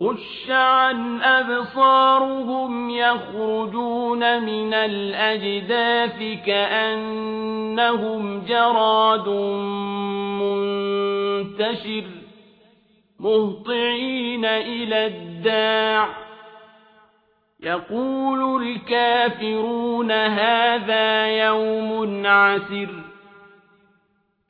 خش عن أبصارهم يخرجون من الأجداث كأنهم جراد منتشر مهطعين إلى الداع. يقول الكافرون هذا يوم عسر.